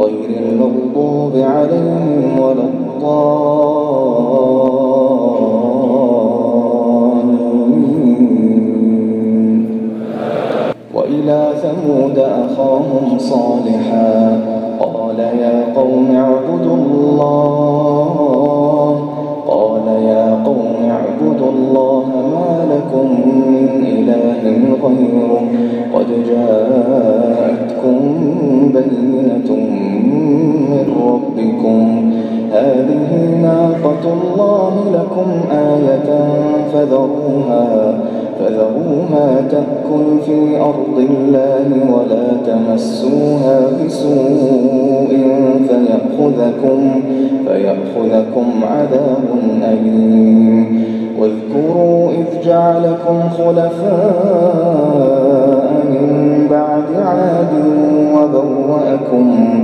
غير المغضوب عليهم ولا وإلى ثمود أخاهم صالحا. قال يا قوم اعبدوا الله. قال يا قوم اعبدوا الله ما لكم من إله غيره. قد جاءتكم بينة من ربكم. هذه ناقة الله لكم آية فذروها فذروها تأكل في أرض الله ولا تمسوها بسوء فيأخذكم, فيأخذكم عذاب أليم. واذكروا إذ جعلكم خلفاء من بعد عاد وبوأكم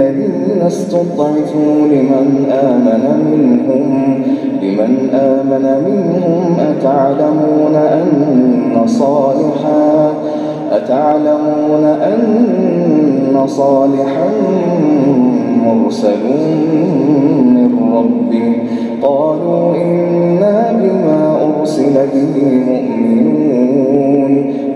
للذين استضعفوا لمن آمن منهم لمن آمن منهم أتعلمون أن صالحا أتعلمون أن صالحا مرسل من ربه. قالوا إنا بما أرسل به مؤمنون.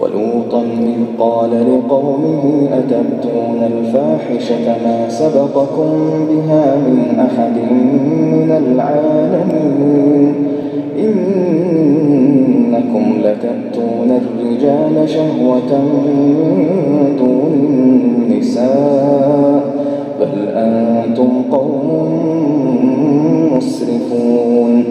ولوطا إذ قال لقومه أتبتون الفاحشة ما سبقكم بها من أحد من العالمين؟ إنكم لتأتون الرجال شهوة من دون النساء. بل أنتم قوم مسرفون.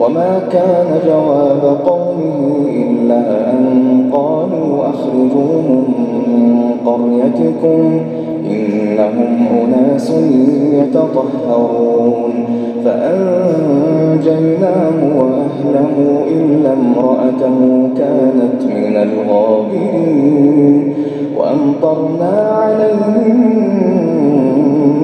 وما كان جواب قومه إلا أن قالوا أخرجوهم من قريتكم إنهم أناس يتطهرون. فأنجيناه وأهله إلا امرأته كانت من الغابرين. وأمطرنا عليهم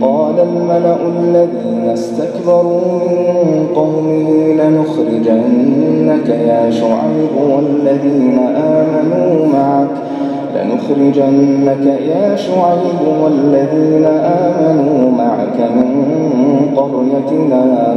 قال الملأ الذين استكبروا من قومه لنخرجنك يا شعيب والذين آمنوا معك لنخرجنك يا شعيب والذين آمنوا معك من قريتنا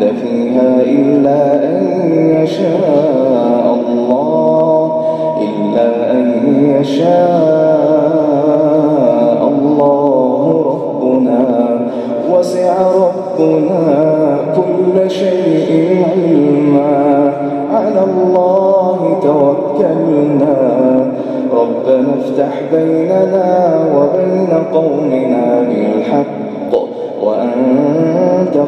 نعود فيها إلا أن يشاء الله إلا أن يشاء الله ربنا. وسع ربنا كل شيء علما. على الله توكلنا. ربنا افتح بيننا وبين قومنا بالحق.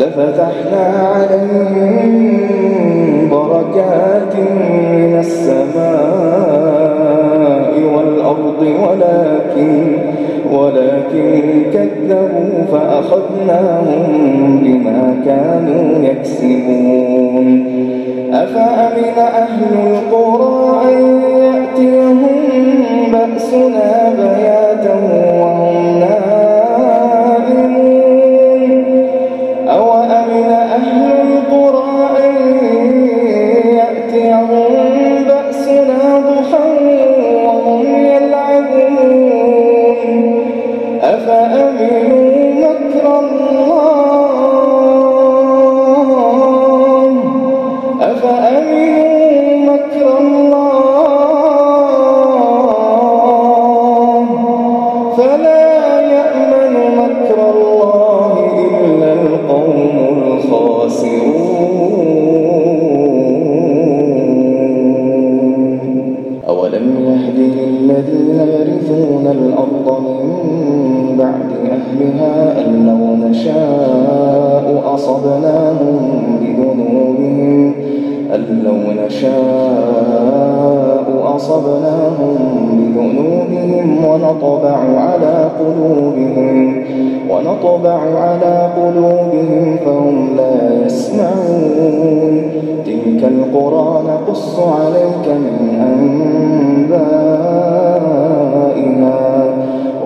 لفتحنا عليهم بركات من السماء والأرض ولكن ولكن كذبوا فأخذناهم بما كانوا يكسبون. أفأمن أهل القرى أن يأتيهم بأسنا أهلها أن لو نشاء أصبناهم بذنوبهم. أن لو نشاء أصبناهم بذنوبهم ونطبع على قلوبهم. ونطبع على قلوبهم فهم لا يسمعون. تلك القرى نقص عليك من أنبائها.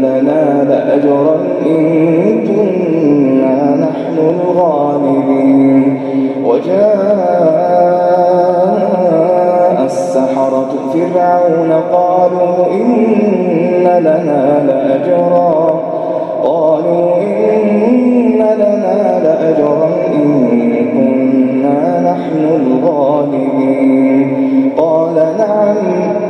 لنا لأجرا إن كنا نحن الغالبين. وجاء السحرة فرعون قالوا إن لنا لأجرا. قالوا إن لنا لأجرا إن كنا نحن الغالبين. قال نعم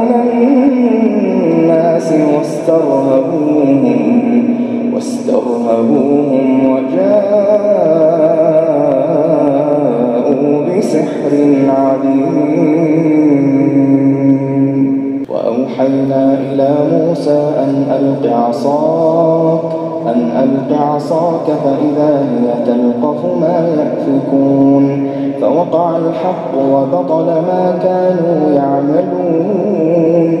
واسترهبوهم وجاءوا بسحر عظيم. وأوحينا إلى موسى أن ألق عصاك أن ألق عصاك فإذا هي تلقف ما يأفكون. فوقع الحق وبطل ما كانوا يعملون.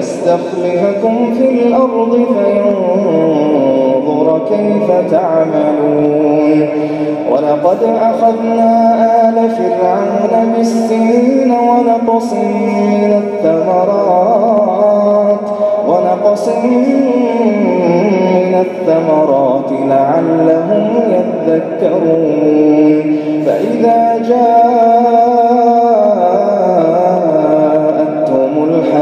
يستخلفكم في الأرض فينظر كيف تعملون. ولقد أخذنا آل فرعون بالسنين ونقص من الثمرات ونقص من الثمرات لعلهم يذكرون. فإذا جاءوا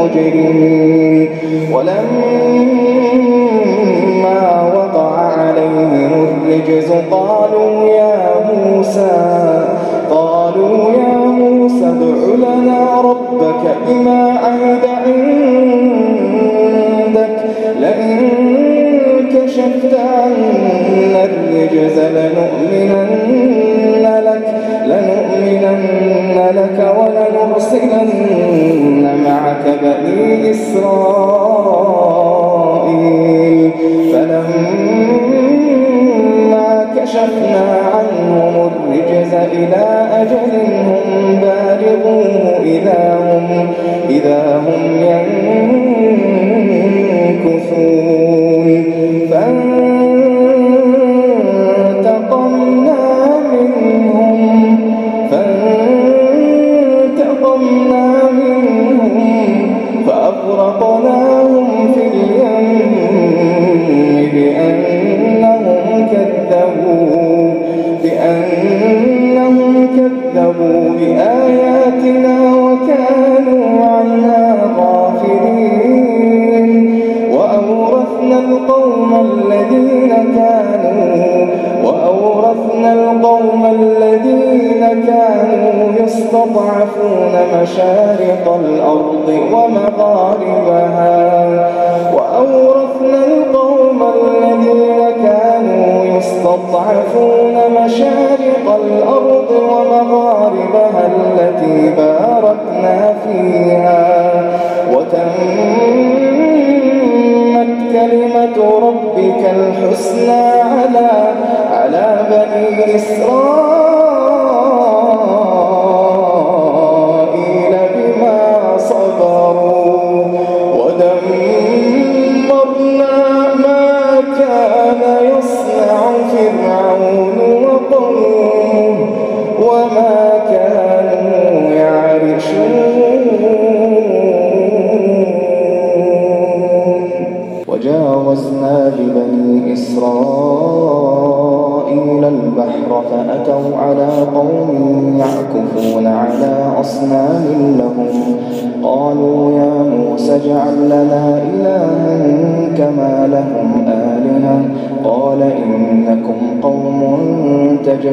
المجرمين. ولما وقع عليهم الرجز قالوا يا موسى إسرائيل.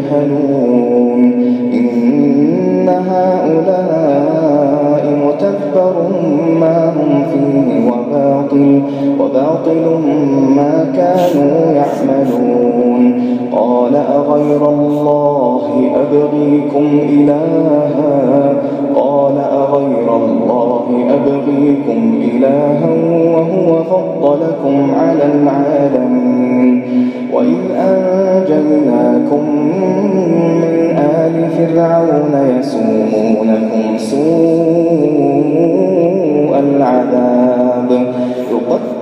Alejandro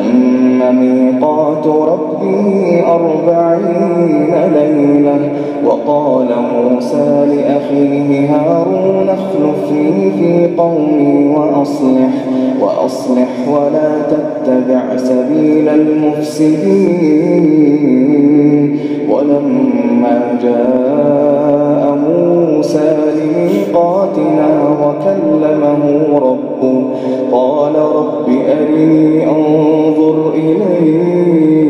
فتم ميقات ربه أربعين ليلة وقال موسى لأخيه هارون اخلفني في قومي وأصلح وأصلح ولا تتبع سبيل المفسدين. ولما جاء موسى لميقاتنا وكلمه ربه قال رب أرني أنظر إليك.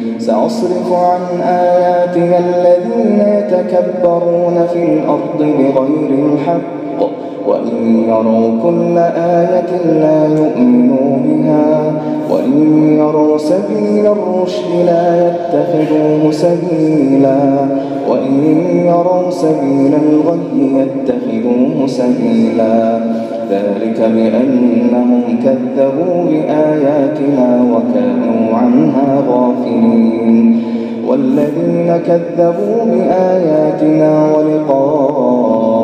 سأصرف عن آياتي الذين يتكبرون في الأرض بغير الحق وإن يروا كل آية لا يؤمنوا بها وإن يروا سبيل الرشد لا يتخذوه سبيلا وإن يروا سبيل الغي يتخذوه سبيلا. ذلك بأنهم كذبوا بآياتنا وكانوا عنها غافلين. والذين كذبوا بآياتنا ولقاء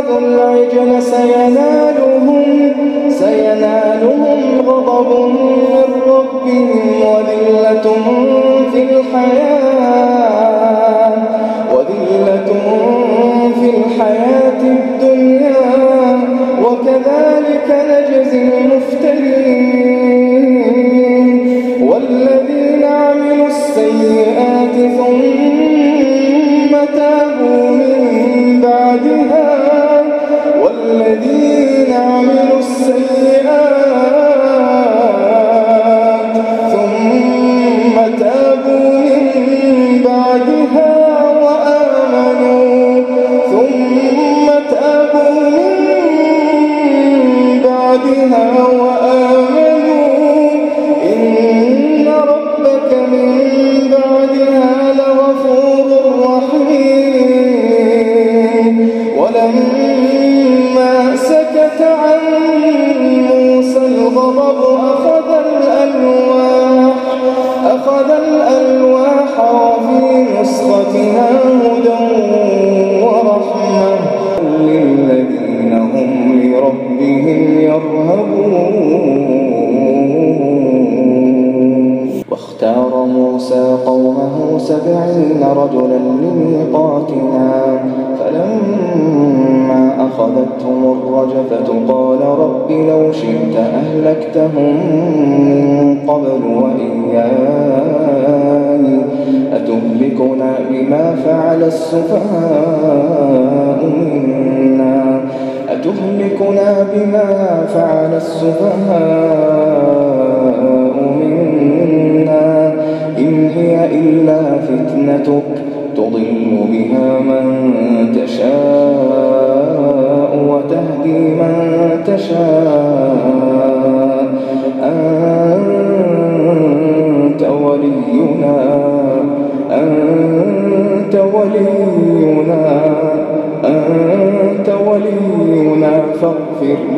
اتخذوا العجل سينالهم سينالهم غضب من ربهم وذلة في الحياة وذلة في الحياة الدنيا. وكذلك نجزي المفترين. أهلكتهم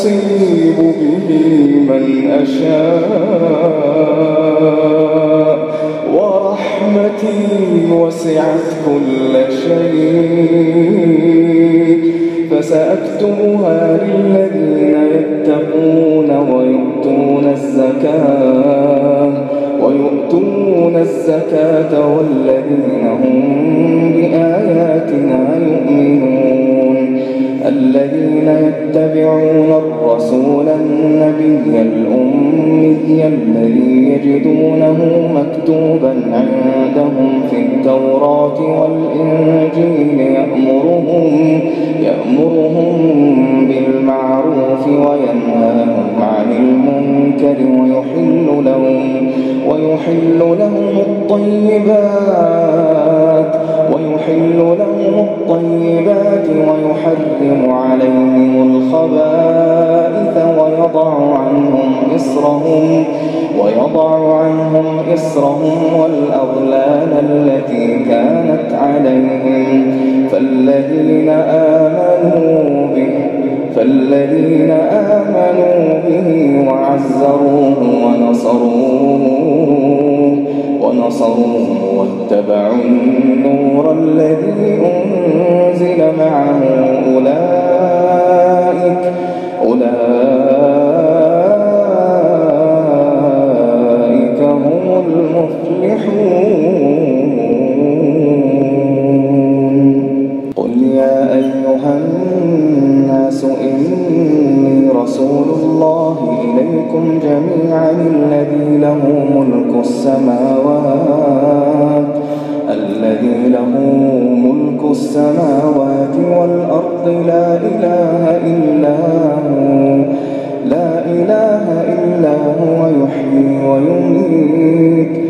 أصيب به من أشاء. ورحمتي وسعت كل شيء. فسأكتبها للذين يتقون ويؤتون الزكاة ويؤتون الزكاة والذين هم بآياتنا يؤمنون. الذين يتبعون الرسول النبي الأمي الذي يجدونه مكتوبا عندهم في التوراة والإنجيل يأمرهم, يأمرهم بالمعروف وينهاهم عن المنكر ويحل لهم, ويحل لهم الطيبات. ويحل لهم الطيبات ويحرم عليهم الخبائث ويضع عنهم إصرهم ويضع عنهم إصرهم والأغلال التي كانت عليهم. فالذين آمنوا به فالذين آمنوا به وعزروه ونصروه ونصروه واتبعوا النور الذي أنزل معه أولئك أولئك هم المفلحون. الناس إني رسول الله إليكم جميعا الذي له ملك السماوات الذي له ملك السماوات والأرض لا إله إلا هو لا إله إلا هو يحيي ويميت.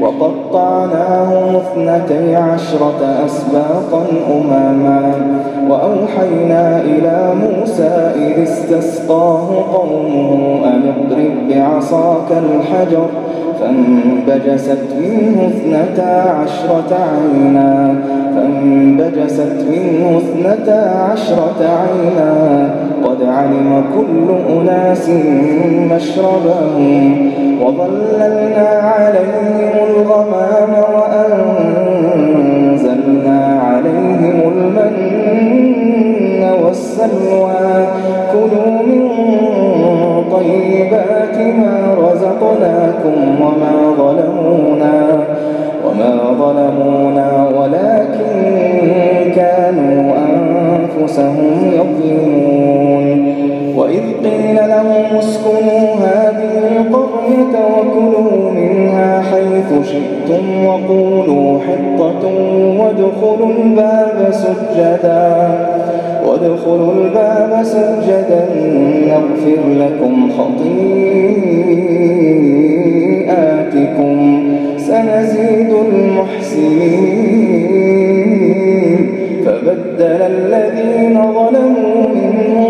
وقطعناهم اثنتي عشرة أسباطا أماما. وأوحينا إلى موسى إذ استسقاه قومه أن اضرب بعصاك الحجر. فانبجست منه اثنتا عشرة عينا. فانبجست منه اثنتا عشرة عينا. قد علم كل أناس مشربهم. وظللنا عليهم الغمام وأنزلنا عليهم المن والسلوى. كلوا من طيبات ما رزقناكم وما ظلمونا وما ظلمونا ولكن كانوا أنفسهم يظلمون. وإذ قيل لهم اسكنوا هذه شئتم وقولوا حطة وادخلوا الباب سجدا. وادخلوا الباب سجدا نغفر لكم خطيئاتكم. سنزيد المحسنين. فبدل الذين ظلموا منهم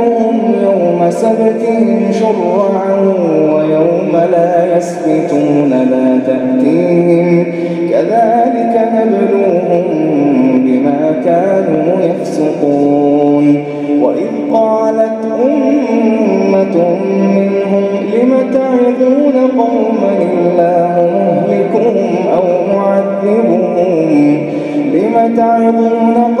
سبتهم شرعا ويوم لا يسبتون لا تأتيهم كذلك نبلوهم بما كانوا يفسقون. وإذ قالت أمة منهم لم تعظون قوما الله مهلكهم أو معذبهم؟ لم تعظون قوما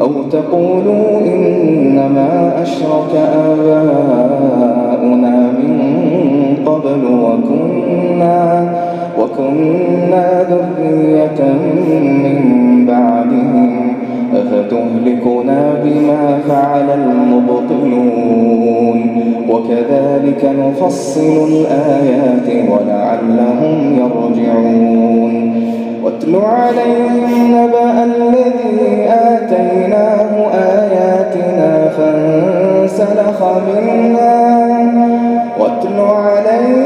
أو تقولوا إنما أشرك آباؤنا من قبل وكنا وكنا ذرية من بعدهم أفتهلكنا بما فعل المبطلون وكذلك نفصل الآيات ولعلهم يرجعون واتل عليهم نبأ الذي آتيناه آياتنا فانسلخ منها واتل عليهم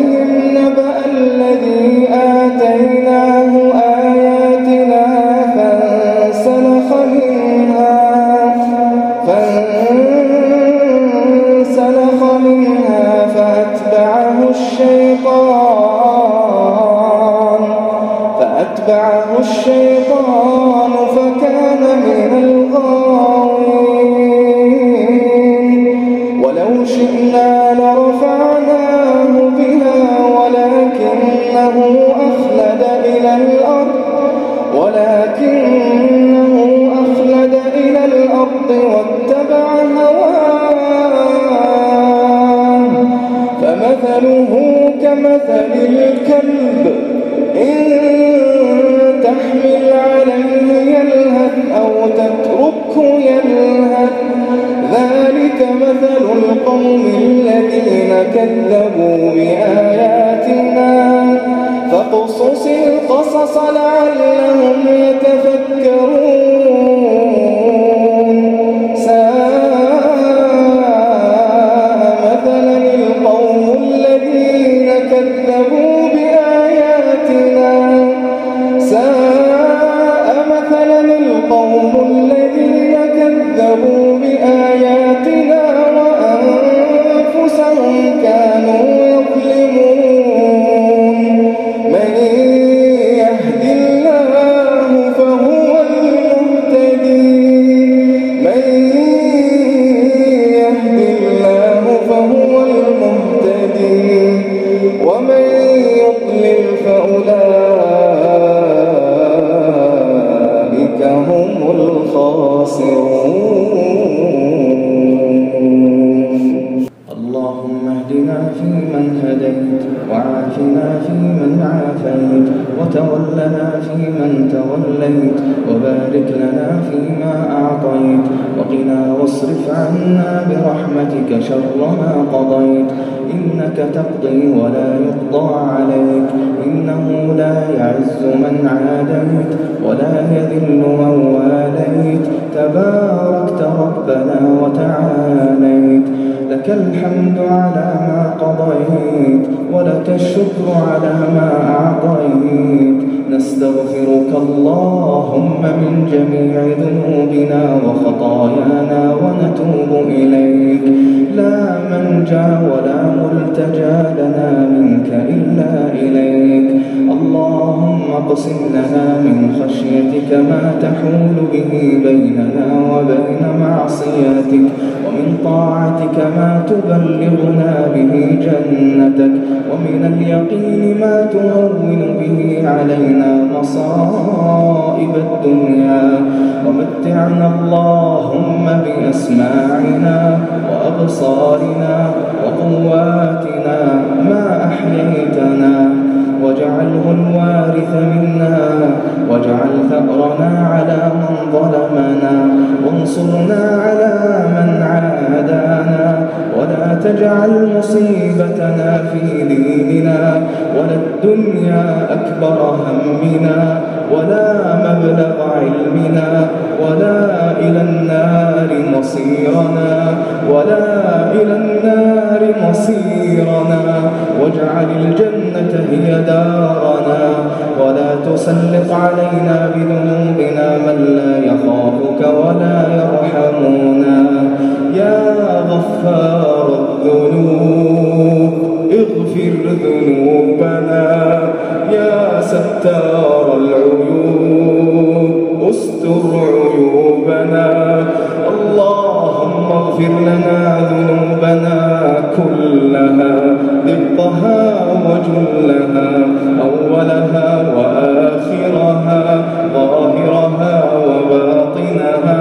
تقضي ولا يقضى عليك. إنه لا يعز من عاديت ولا يذل من واليت. تباركت ربنا وتعاليت. لك الحمد على ما قضيت ولك الشكر على ما أعطيت. نستغفرك اللهم من جميع ذنوبنا وخطايانا ونتوب إليك. لا منجا ولا ملتجا لنا منك إلا إليك. اللهم اقسم لنا من خشيتك ما تحول به بيننا وبين معصيتك ومن طاعتك ما تبلغنا به جنتك. ومن اليقين ما تهون به علينا مصائب الدنيا. ومتعنا اللهم بأسماعنا وأبصارنا وقواتنا ما أحييتنا. واجعله الوارث منا واجعل ثأرنا على من ظلمنا. وانصرنا على من عادانا. تجعل مصيبتنا في ديننا ولا الدنيا أكبر همنا ولا مبلغ علمنا ولا إلى النار مصيرنا ولا إلى النار مصيرنا واجعل الجنة هي دارنا ولا تسلط علينا بذنوبنا من لا يخافك ولا يرحمنا يا غفار الذنوب اغفر ذنوبنا يا ستار العيوب. استر عيوبنا. اللهم اغفر لنا ذنوبنا كلها. دقها وجلها أولها وآخرها ظاهرها وباطنها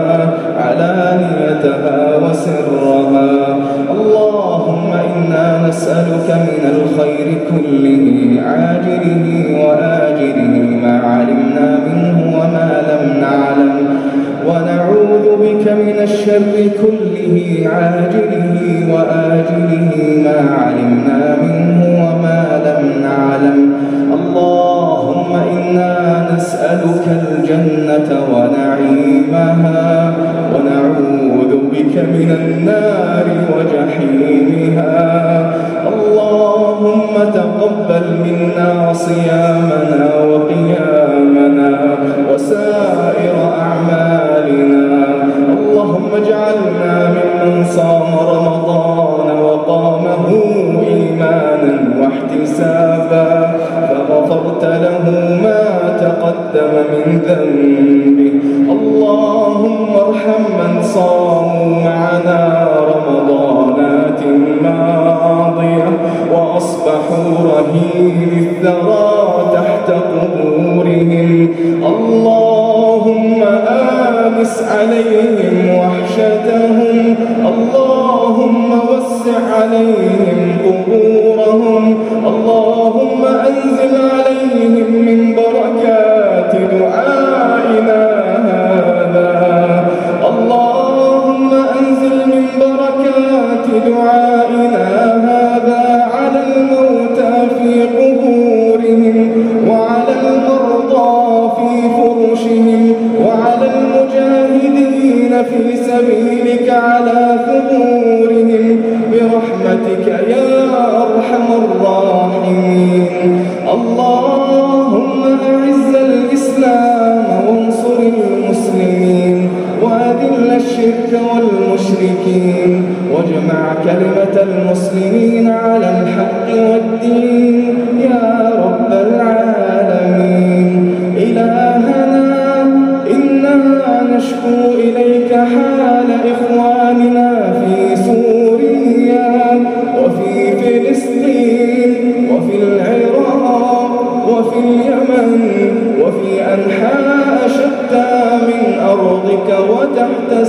علانيتها الخير كله عاجله وآجله ما علمنا منه وما لم نعلم. ونعوذ بك من الشر كله عاجله وآجله ما علمنا منه وما لم نعلم. اللهم إنا نسألك الجنة ونعيمها. ونعوذ بك من النار وجحيمها. تقبل منا صيامنا.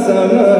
وتحت